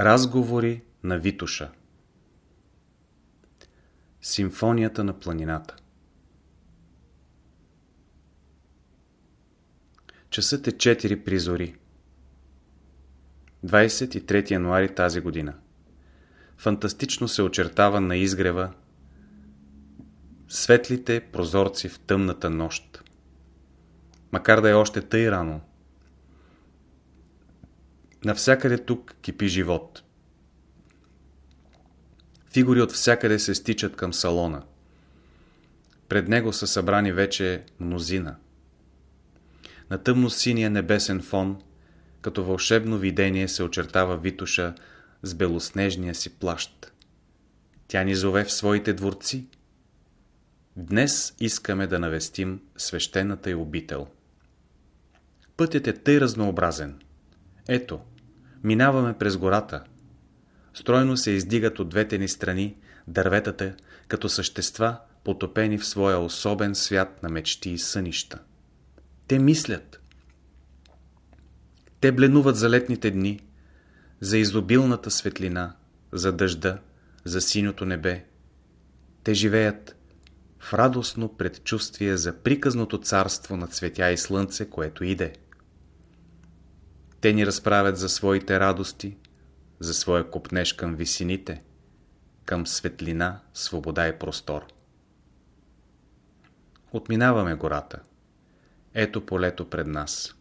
Разговори на Витуша Симфонията на планината Часът е 4 при зори. 23 януари тази година. Фантастично се очертава на изгрева светлите прозорци в тъмната нощ. Макар да е още тъй рано, навсякъде тук кипи живот. Фигури от всякъде се стичат към салона. Пред него са събрани вече мнозина. На тъмно-синия небесен фон, като вълшебно видение се очертава Витуша с белоснежния си плащ. Тя ни зове в своите дворци. Днес искаме да навестим свещената й обител. Пътят е тъй разнообразен. Ето, минаваме през гората. Стройно се издигат от двете ни страни дърветата, като същества, потопени в своя особен свят на мечти и сънища. Те мислят. Те бленуват за летните дни, за изобилната светлина, за дъжда, за синьото небе. Те живеят в радостно предчувствие за приказното царство на цветя и слънце, което иде. Те ни разправят за своите радости, за своя купнеж към висините, към светлина, свобода и простор. Отминаваме гората. Ето полето пред нас.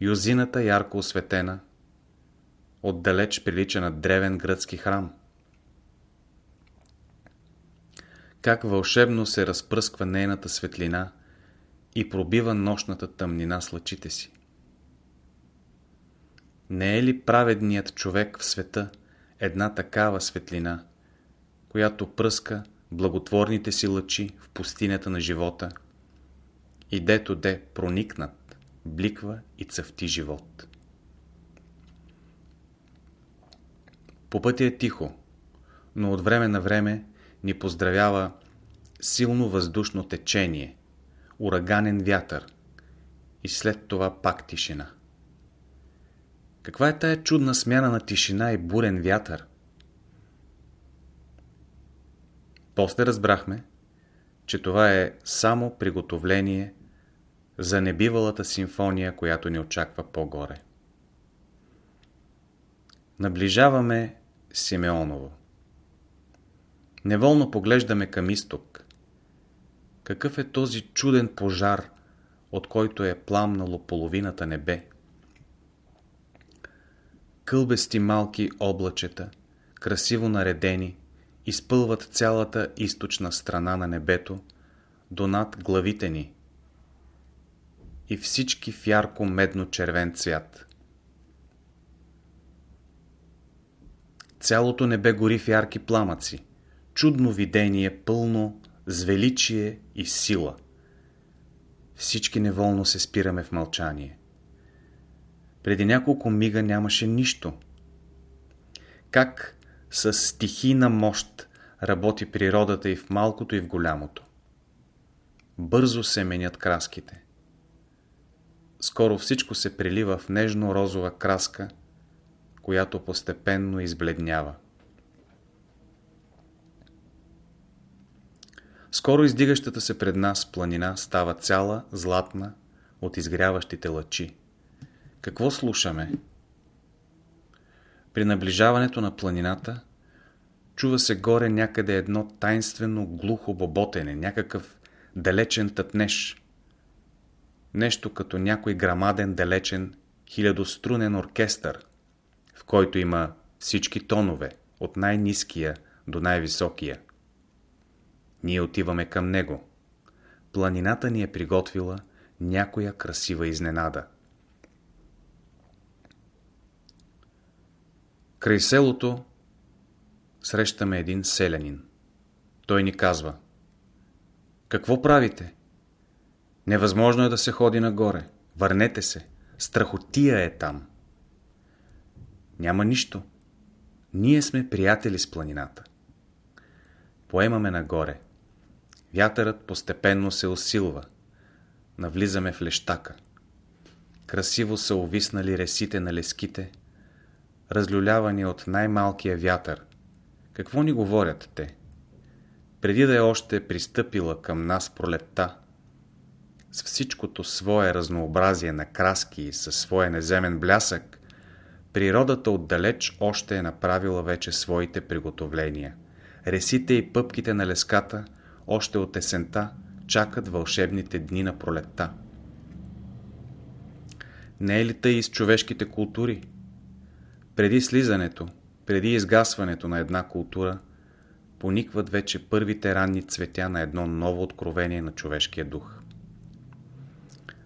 Юзината ярко осветена, отдалеч прилича на древен гръцки храм. Как вълшебно се разпръсква нейната светлина и пробива нощната тъмнина с лъчите си. Не е ли праведният човек в света една такава светлина, която пръска благотворните си лъчи в пустинята на живота и дето де проникнат, бликва и цъфти живот. По пътя е тихо, но от време на време ни поздравява силно въздушно течение, ураганен вятър и след това пак тишина. Каква е тая чудна смяна на тишина и бурен вятър? После разбрахме, че това е само приготовление за небивалата симфония, която ни очаква по-горе. Наближаваме Симеоново. Неволно поглеждаме към изток. Какъв е този чуден пожар, от който е пламнало половината небе? Кълбести малки облачета, красиво наредени, изпълват цялата източна страна на небето до над главите ни и всички в ярко медно-червен цвят. Цялото небе гори в ярки пламъци, чудно видение, пълно с величие и сила. Всички неволно се спираме в мълчание. Преди няколко мига нямаше нищо. Как с стихийна мощ работи природата и в малкото и в голямото. Бързо се менят краските. Скоро всичко се прилива в нежно-розова краска, която постепенно избледнява. Скоро издигащата се пред нас планина става цяла златна от изгряващите лъчи. Какво слушаме? При наближаването на планината чува се горе някъде едно тайнствено глухо боботене, някакъв далечен тътнеж. Нещо като някой грамаден далечен хилядострунен оркестър, в който има всички тонове, от най-низкия до най-високия. Ние отиваме към него. Планината ни е приготвила някоя красива изненада. Край селото срещаме един селянин. Той ни казва Какво правите? Невъзможно е да се ходи нагоре. Върнете се. Страхотия е там. Няма нищо. Ние сме приятели с планината. Поемаме нагоре. Вятърът постепенно се усилва. Навлизаме в лещака. Красиво са увиснали ресите на леските, разлюлявани от най-малкия вятър. Какво ни говорят те? Преди да е още пристъпила към нас пролетта, с всичкото свое разнообразие на краски и със своя неземен блясък, природата отдалеч още е направила вече своите приготовления. Ресите и пъпките на леската още от есента чакат вълшебните дни на пролетта. Не е ли тъй и с човешките култури? Преди слизането, преди изгасването на една култура, поникват вече първите ранни цветя на едно ново откровение на човешкия дух.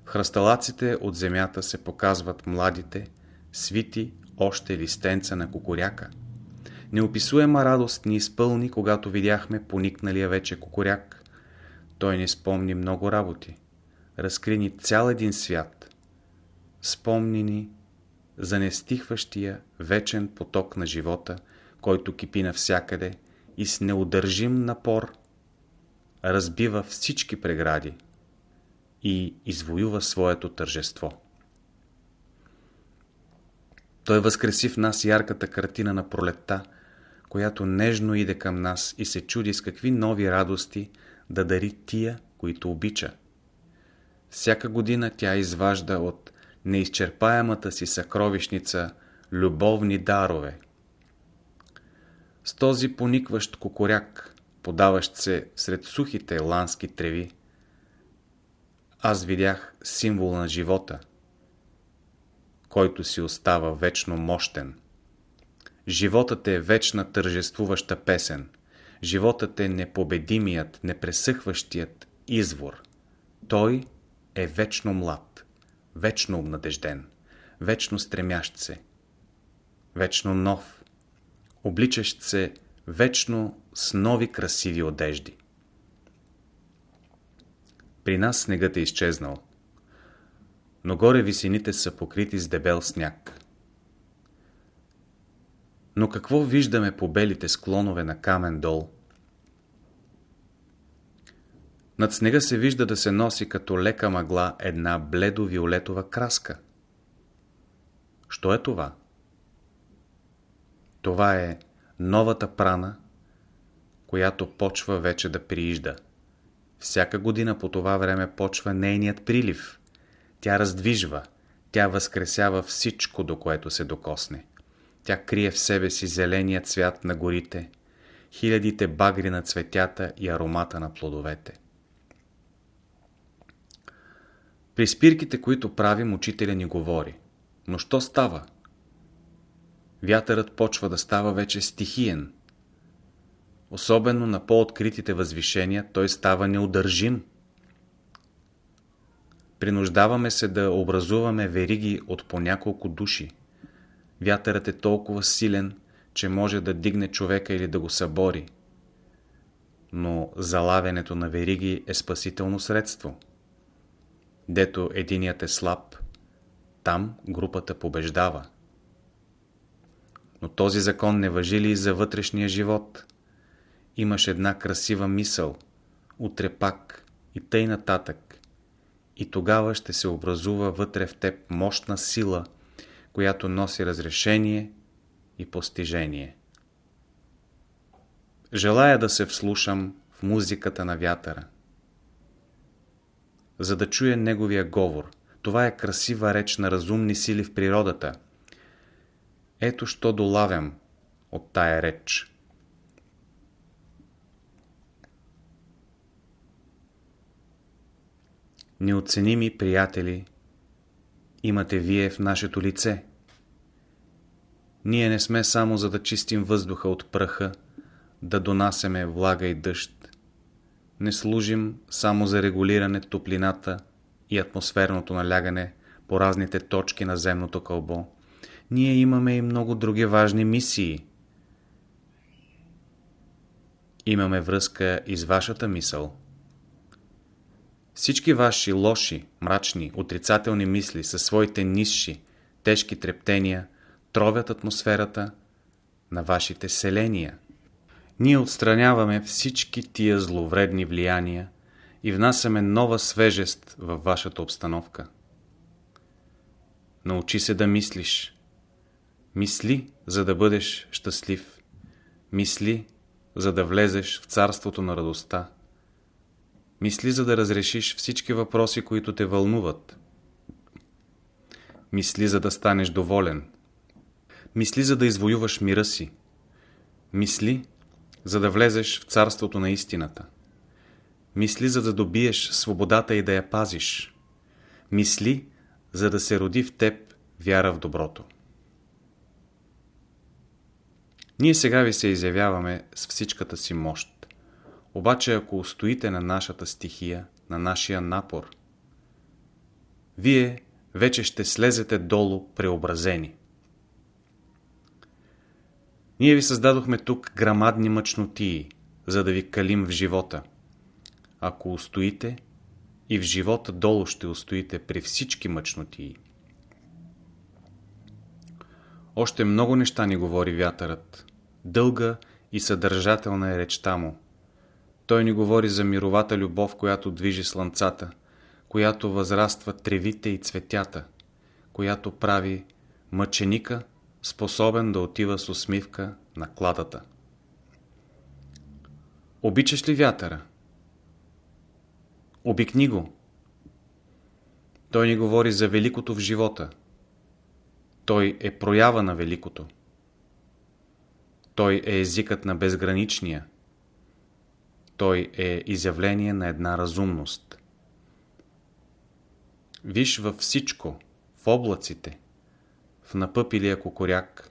В хръсталаците от земята се показват младите, свити още листенца на кукуряка. Неописуема радост ни изпълни, когато видяхме поникналия вече кукуряк. Той ни спомни много работи. Разкри ни цял един свят. Спомни ни за нестихващия вечен поток на живота, който кипи навсякъде и с неудържим напор разбива всички прегради и извоюва своето тържество. Той възкреси в нас ярката картина на пролетта, която нежно иде към нас и се чуди с какви нови радости да дари тия, които обича. Всяка година тя изважда от неизчерпаемата си съкровищница любовни дарове. С този поникващ кукуряк, подаващ се сред сухите лански треви, аз видях символ на живота, който си остава вечно мощен. Животът е вечна тържествуваща песен. Животът е непобедимият, непресъхващият извор. Той е вечно млад вечно обнадежден, вечно стремящ се, вечно нов, обличащ се вечно с нови красиви одежди. При нас снегът е изчезнал, но горе висините са покрити с дебел сняг. Но какво виждаме по белите склонове на камен дол? Над снега се вижда да се носи като лека мъгла една бледо-виолетова краска. Що е това? Това е новата прана, която почва вече да приижда. Всяка година по това време почва нейният прилив. Тя раздвижва, тя възкресява всичко, до което се докосне. Тя крие в себе си зеления цвят на горите, хилядите багри на цветята и аромата на плодовете. При спирките, които правим, учителя ни говори. Но що става? Вятърът почва да става вече стихиен. Особено на по-откритите възвишения той става неудържим. Принуждаваме се да образуваме вериги от по няколко души. Вятърът е толкова силен, че може да дигне човека или да го събори. Но залавянето на вериги е спасително средство. Дето единият е слаб, там групата побеждава. Но този закон не въжи ли и за вътрешния живот? Имаш една красива мисъл, утре пак и тъй нататък. И тогава ще се образува вътре в теб мощна сила, която носи разрешение и постижение. Желая да се вслушам в музиката на вятъра за да чуе неговия говор. Това е красива реч на разумни сили в природата. Ето що долавям от тая реч. Неоценими приятели имате вие в нашето лице. Ние не сме само за да чистим въздуха от пръха, да донасеме влага и дъжд не служим само за регулиране топлината и атмосферното налягане по разните точки на земното кълбо. Ние имаме и много други важни мисии. Имаме връзка и с вашата мисъл. Всички ваши лоши, мрачни, отрицателни мисли със своите нисши, тежки трептения тровят атмосферата на вашите селения – ние отстраняваме всички тия зловредни влияния и внасяме нова свежест във вашата обстановка. Научи се да мислиш. Мисли, за да бъдеш щастлив. Мисли, за да влезеш в царството на радостта. Мисли, за да разрешиш всички въпроси, които те вълнуват. Мисли, за да станеш доволен. Мисли, за да извоюваш мира си. Мисли, за да влезеш в царството на истината. Мисли, за да добиеш свободата и да я пазиш. Мисли, за да се роди в теб вяра в доброто. Ние сега ви се изявяваме с всичката си мощ. Обаче ако устоите на нашата стихия, на нашия напор, вие вече ще слезете долу преобразени. Ние ви създадохме тук грамадни мъчнотии, за да ви калим в живота. Ако устоите, и в живота долу ще устоите при всички мъчнотии. Още много неща ни говори вятърът. Дълга и съдържателна е речта му. Той ни говори за мировата любов, която движи слънцата, която възраства тревите и цветята, която прави мъченика способен да отива с усмивка на кладата. Обичаш ли вятъра? Обикни го. Той ни говори за великото в живота. Той е проява на великото. Той е езикът на безграничния. Той е изявление на една разумност. Виж във всичко, в облаците, в напъпилия кокоряк,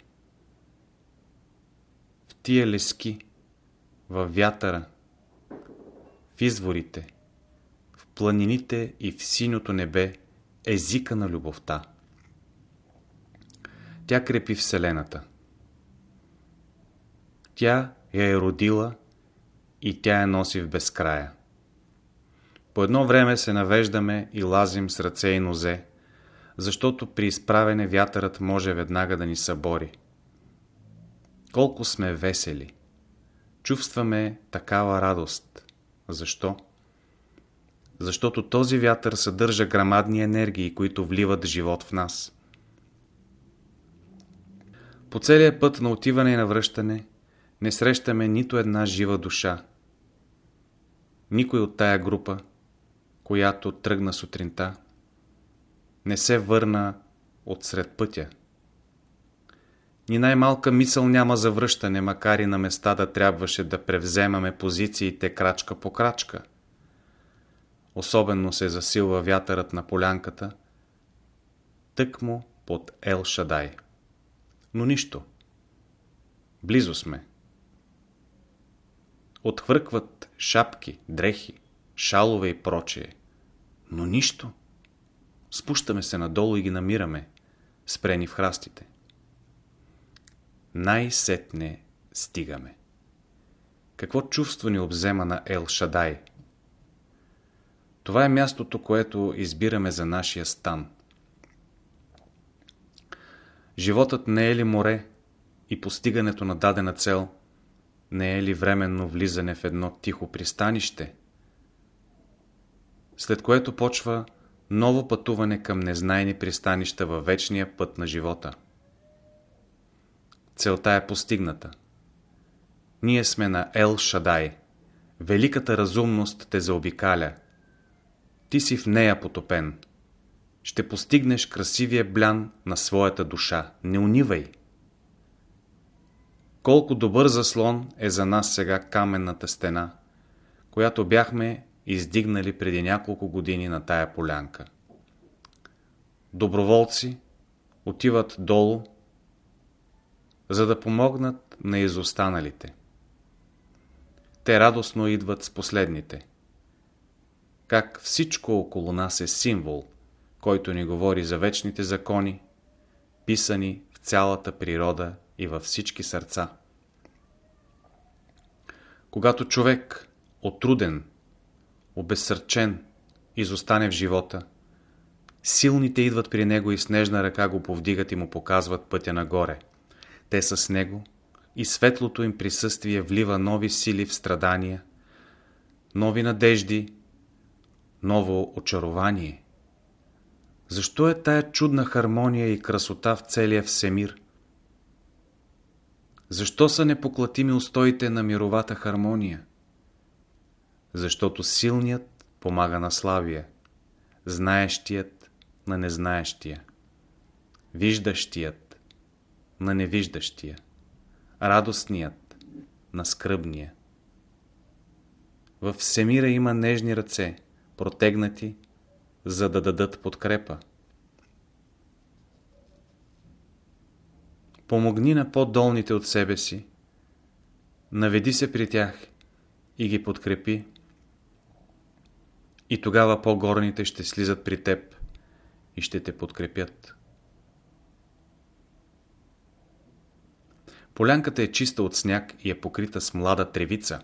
в тия лески, в вятъра, в изворите, в планините и в синьото небе езика на любовта. Тя крепи Вселената. Тя я е родила и тя я носи в безкрая. По едно време се навеждаме и лазим с ръце и нозе, защото при изправене вятърът може веднага да ни събори. Колко сме весели! Чувстваме такава радост. Защо? Защото този вятър съдържа грамадни енергии, които вливат живот в нас. По целия път на отиване и навръщане не срещаме нито една жива душа. Никой от тая група, която тръгна сутринта, не се върна от сред пътя. Ни най-малка мисъл няма за връщане, макар и на места да трябваше да превземаме позициите крачка по крачка. Особено се засилва вятърът на полянката, тъкмо под Ел Шадай. Но нищо. Близо сме. Отхвъркват шапки, дрехи, шалове и прочие. Но нищо. Спущаме се надолу и ги намираме, спрени в храстите. Най-сетне стигаме. Какво чувство ни обзема на Ел Шадай? Това е мястото, което избираме за нашия стан. Животът не е ли море и постигането на дадена цел не е ли временно влизане в едно тихо пристанище, след което почва ново пътуване към незнайни пристанища във вечния път на живота. Целта е постигната. Ние сме на Ел Шадай. Великата разумност те заобикаля. Ти си в нея потопен. Ще постигнеш красивия блян на своята душа. Не унивай. Колко добър заслон е за нас сега каменната стена, която бяхме издигнали преди няколко години на тая полянка. Доброволци отиват долу, за да помогнат на изостаналите. Те радостно идват с последните. Как всичко около нас е символ, който ни говори за вечните закони, писани в цялата природа и във всички сърца. Когато човек, отруден, обезсърчен, изостане в живота. Силните идват при него и с нежна ръка го повдигат и му показват пътя нагоре. Те са с него и светлото им присъствие влива нови сили в страдания, нови надежди, ново очарование. Защо е тая чудна хармония и красота в целия всемир? Защо са непоклатими устоите на мировата хармония? Защото силният помага на слабия, знаещият на незнаещия, виждащият на невиждащия, радостният на скръбния. В всемира има нежни ръце, протегнати, за да дадат подкрепа. Помогни на по-долните от себе си, наведи се при тях и ги подкрепи. И тогава по-горните ще слизат при теб и ще те подкрепят. Полянката е чиста от сняг и е покрита с млада тревица.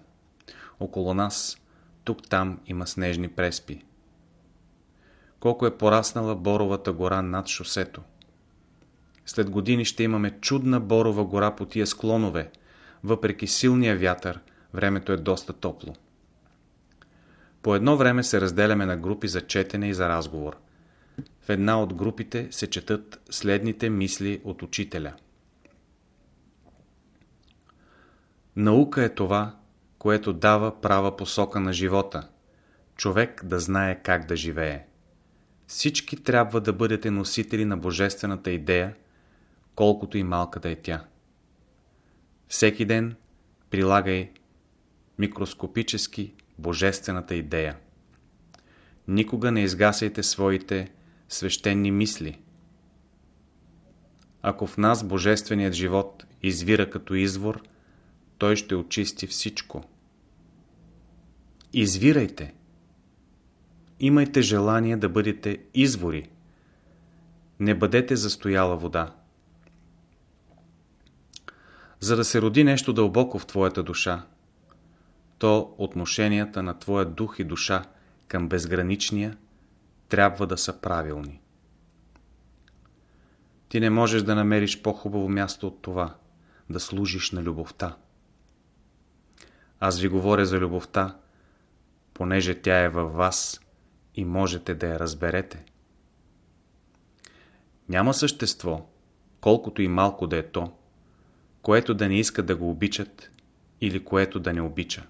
Около нас, тук-там има снежни преспи. Колко е пораснала Боровата гора над шосето. След години ще имаме чудна Борова гора по тия склонове. Въпреки силния вятър, времето е доста топло. По едно време се разделяме на групи за четене и за разговор. В една от групите се четат следните мисли от учителя. Наука е това, което дава права посока на живота. Човек да знае как да живее. Всички трябва да бъдете носители на божествената идея, колкото и малка да е тя. Всеки ден прилагай микроскопически божествената идея. Никога не изгасяйте своите свещени мисли. Ако в нас божественият живот извира като извор, той ще очисти всичко. Извирайте! Имайте желание да бъдете извори. Не бъдете застояла вода. За да се роди нещо дълбоко в твоята душа, то отношенията на твоя дух и душа към безграничния трябва да са правилни. Ти не можеш да намериш по-хубаво място от това, да служиш на любовта. Аз ви говоря за любовта, понеже тя е във вас и можете да я разберете. Няма същество, колкото и малко да е то, което да не иска да го обичат или което да не обича.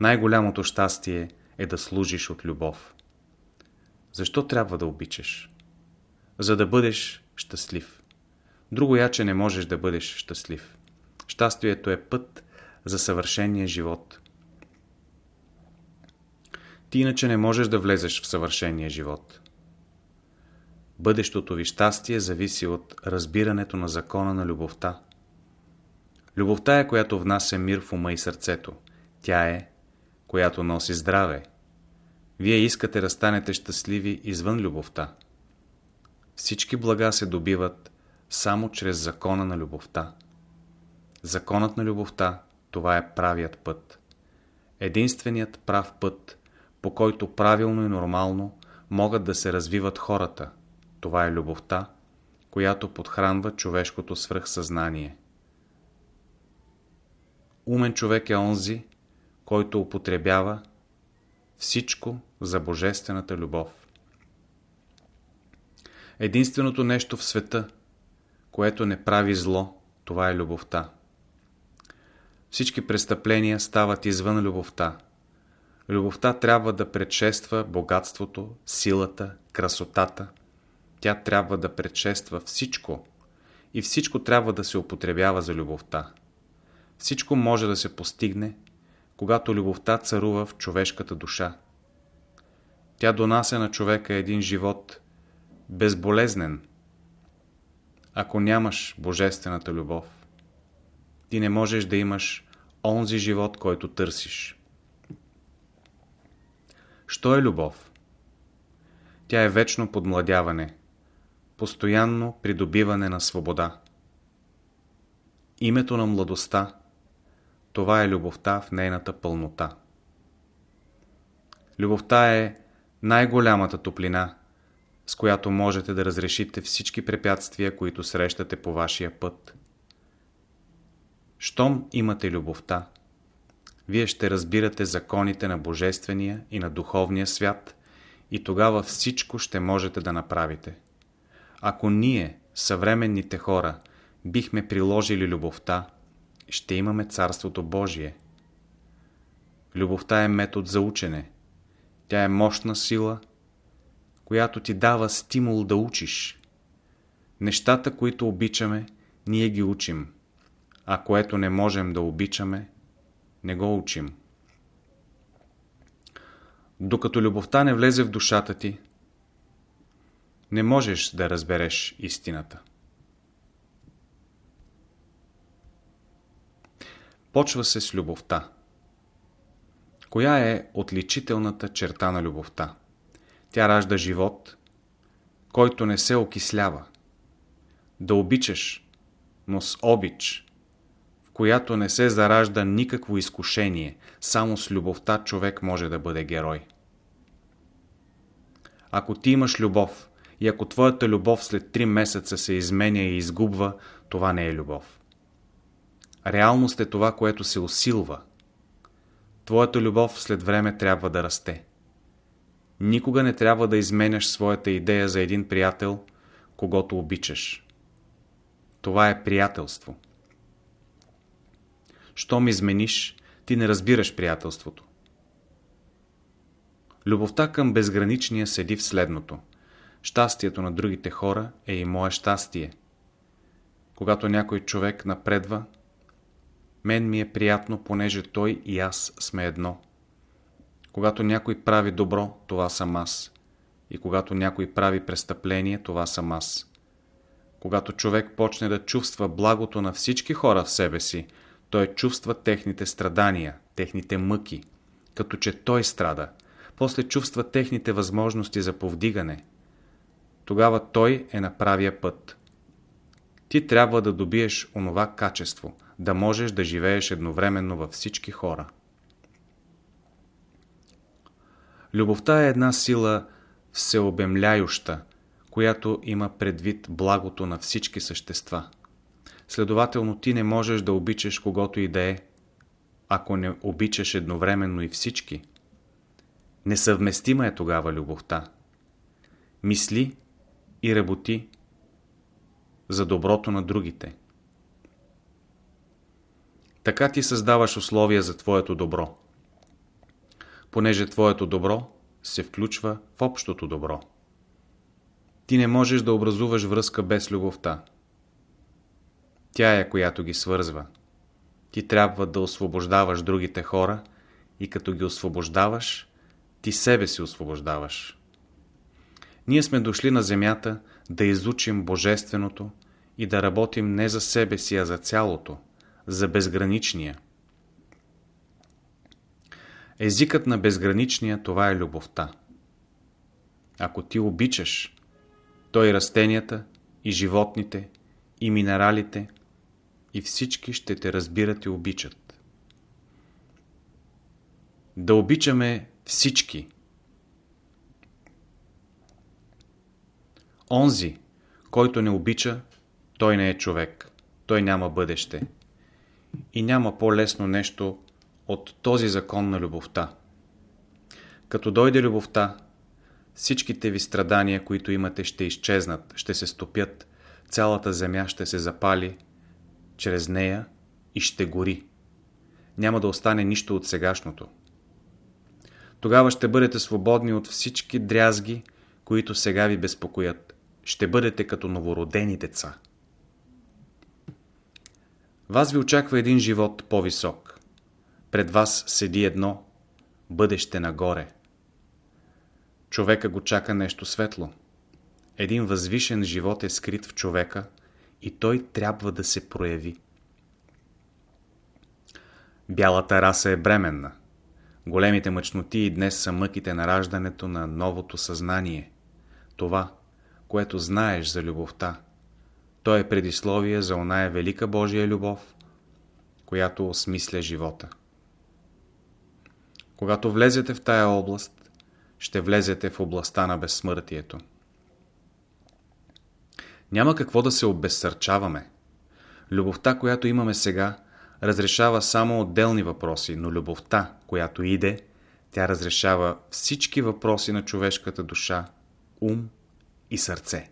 Най-голямото щастие е да служиш от любов. Защо трябва да обичаш? За да бъдеш щастлив. Друго яче не можеш да бъдеш щастлив. Щастието е път за съвършения живот. Ти иначе не можеш да влезеш в съвършения живот. Бъдещото ви щастие зависи от разбирането на закона на любовта. Любовта е, която внася мир в ума и сърцето. Тя е, която носи здраве. Вие искате да станете щастливи извън любовта. Всички блага се добиват само чрез закона на любовта. Законът на любовта, това е правият път. Единственият прав път, по който правилно и нормално могат да се развиват хората – това е любовта, която подхранва човешкото свръхсъзнание. Умен човек е онзи, който употребява всичко за божествената любов. Единственото нещо в света, което не прави зло, това е любовта. Всички престъпления стават извън любовта. Любовта трябва да предшества богатството, силата, красотата – тя трябва да предшества всичко и всичко трябва да се употребява за любовта. Всичко може да се постигне, когато любовта царува в човешката душа. Тя донася на човека един живот безболезнен. Ако нямаш божествената любов, ти не можеш да имаш онзи живот, който търсиш. Що е любов? Тя е вечно подмладяване, постоянно придобиване на свобода. Името на младостта – това е любовта в нейната пълнота. Любовта е най-голямата топлина, с която можете да разрешите всички препятствия, които срещате по вашия път. Щом имате любовта, вие ще разбирате законите на Божествения и на духовния свят и тогава всичко ще можете да направите. Ако ние съвременните хора, бихме приложили любовта, ще имаме Царството Божие. Любовта е метод за учене. Тя е мощна сила, която ти дава стимул да учиш. Нещата, които обичаме, ние ги учим, а което не можем да обичаме, не го учим. Докато любовта не влезе в душата ти, не можеш да разбереш истината. Почва се с любовта. Коя е отличителната черта на любовта? Тя ражда живот, който не се окислява. Да обичаш, но с обич, в която не се заражда никакво изкушение, само с любовта човек може да бъде герой. Ако ти имаш любов и ако твоята любов след 3 месеца се изменя и изгубва, това не е любов. Реалност е това, което се усилва. Твоята любов след време трябва да расте. Никога не трябва да изменяш своята идея за един приятел, когато обичаш. Това е приятелство. Щом измениш, ти не разбираш приятелството. Любовта към безграничния седи в следното. Щастието на другите хора е и мое щастие. Когато някой човек напредва, мен ми е приятно, понеже той и аз сме едно. Когато някой прави добро, това съм аз. И когато някой прави престъпление, това съм аз. Когато човек почне да чувства благото на всички хора в себе си, той чувства техните страдания, техните мъки, като че той страда. После чувства техните възможности за повдигане. Тогава той е на правия път. Ти трябва да добиеш онова качество, да можеш да живееш едновременно във всички хора. Любовта е една сила всеобемляюща, която има предвид благото на всички същества. Следователно ти не можеш да обичаш когото и да е, ако не обичаш едновременно и всички. Несъвместима е тогава любовта. Мисли и работи за доброто на другите. Така ти създаваш условия за твоето добро. Понеже твоето добро се включва в общото добро. Ти не можеш да образуваш връзка без любовта. Тя е, която ги свързва. Ти трябва да освобождаваш другите хора и като ги освобождаваш, ти себе си освобождаваш. Ние сме дошли на земята да изучим Божественото и да работим не за себе си, а за цялото, за безграничния. Езикът на безграничния това е любовта. Ако ти обичаш, то и растенията, и животните, и минералите, и всички ще те разбират и обичат. Да обичаме всички. Онзи, който не обича, той не е човек. Той няма бъдеще. И няма по-лесно нещо от този закон на любовта. Като дойде любовта, всичките ви страдания, които имате, ще изчезнат, ще се стопят, цялата земя ще се запали чрез нея и ще гори. Няма да остане нищо от сегашното. Тогава ще бъдете свободни от всички дрязги, които сега ви безпокоят. Ще бъдете като новородени деца. Вас ви очаква един живот по-висок. Пред вас седи едно бъдеще нагоре. Човека го чака нещо светло. Един възвишен живот е скрит в човека и той трябва да се прояви. Бялата раса е бременна. Големите мъчноти и днес са мъките на раждането на новото съзнание. Това, което знаеш за любовта, то е предисловие за оная велика Божия любов, която осмисля живота. Когато влезете в тая област, ще влезете в областта на безсмъртието. Няма какво да се обезсърчаваме. Любовта, която имаме сега, разрешава само отделни въпроси, но любовта, която иде, тя разрешава всички въпроси на човешката душа, ум и сърце.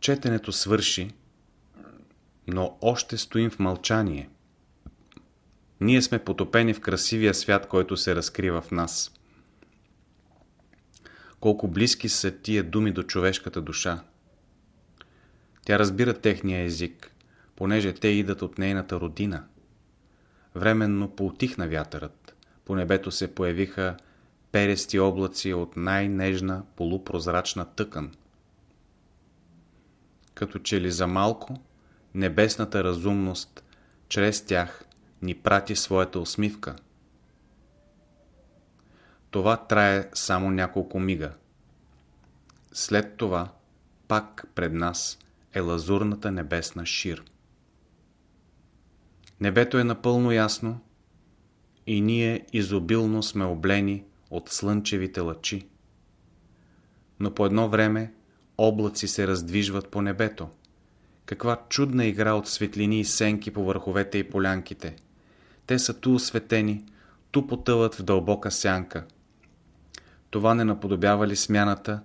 Четенето свърши, но още стоим в мълчание. Ние сме потопени в красивия свят, който се разкрива в нас. Колко близки са тия думи до човешката душа. Тя разбира техния език, понеже те идат от нейната родина. Временно поутихна вятърът. По небето се появиха перести облаци от най-нежна полупрозрачна тъкан. Като че ли за малко, небесната разумност чрез тях ни прати своята усмивка. Това трае само няколко мига. След това пак пред нас е лазурната небесна шир. Небето е напълно ясно и ние изобилно сме облени от слънчевите лъчи. Но по едно време облаци се раздвижват по небето. Каква чудна игра от светлини и сенки по върховете и полянките. Те са ту осветени, ту потъват в дълбока сянка. Това не наподобява ли смяната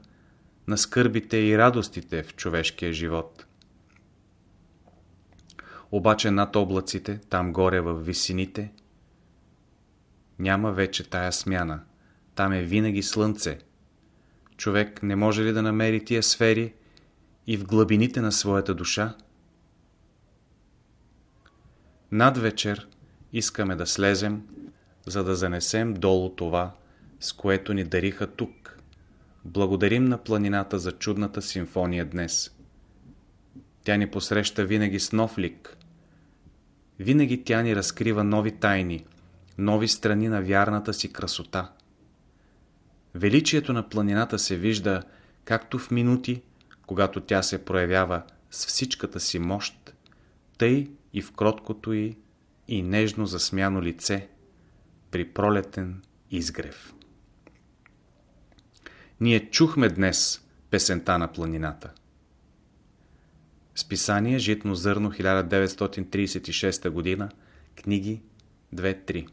на скърбите и радостите в човешкия живот? Обаче над облаците, там горе в висините, няма вече тая смяна. Там е винаги слънце. Човек не може ли да намери тия сфери и в глъбините на своята душа? Над вечер искаме да слезем, за да занесем долу това, с което ни дариха тук. Благодарим на планината за чудната симфония днес. Тя ни посреща винаги с нов лик. Винаги тя ни разкрива нови тайни, нови страни на вярната си красота. Величието на планината се вижда както в минути, когато тя се проявява с всичката си мощ, тъй и в кроткото й и нежно засмяно лице при пролетен изгрев. Ние чухме днес песента на планината. Списание Житно зърно 1936 година, книги 2-3